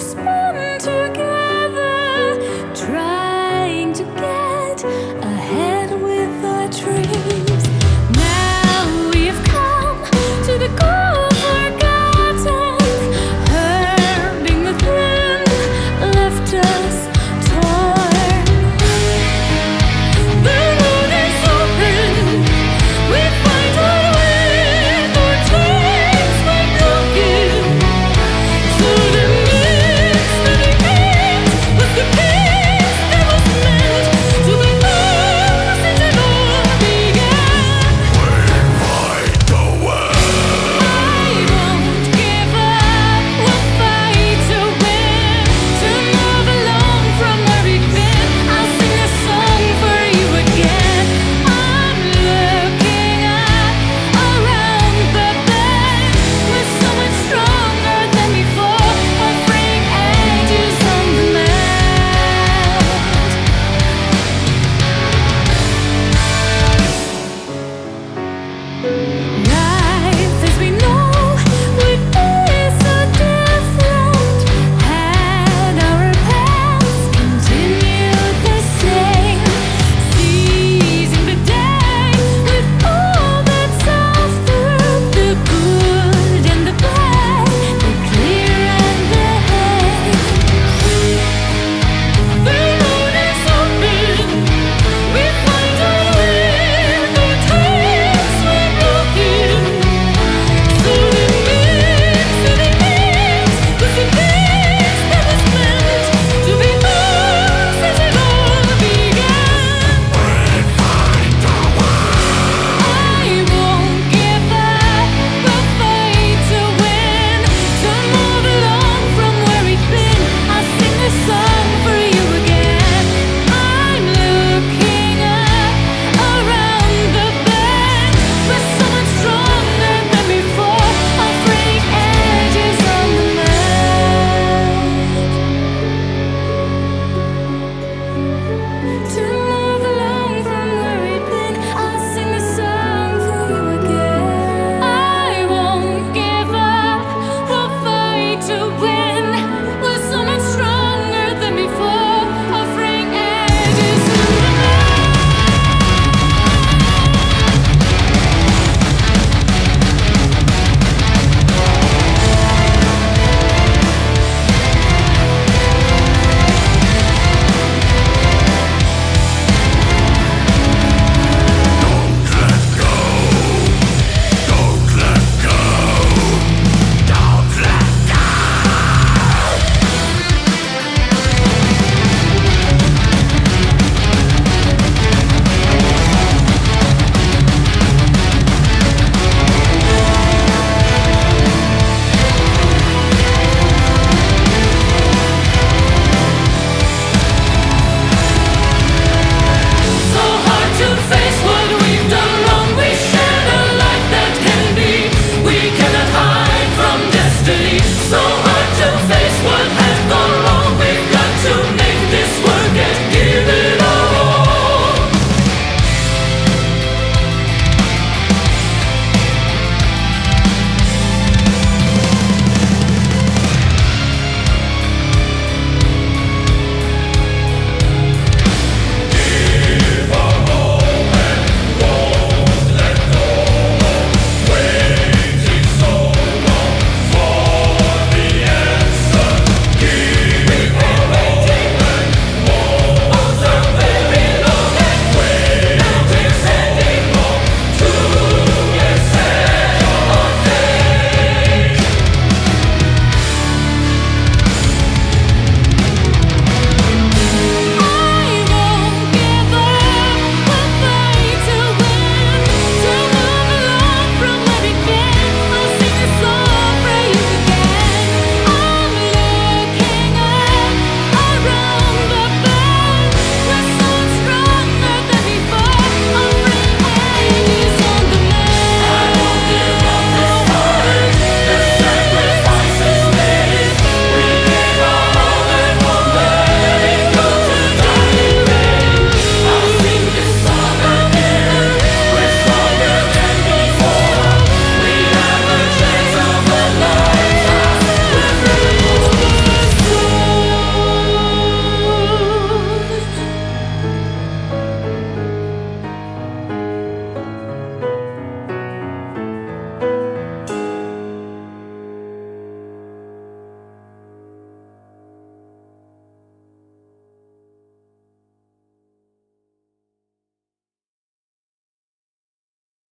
smile.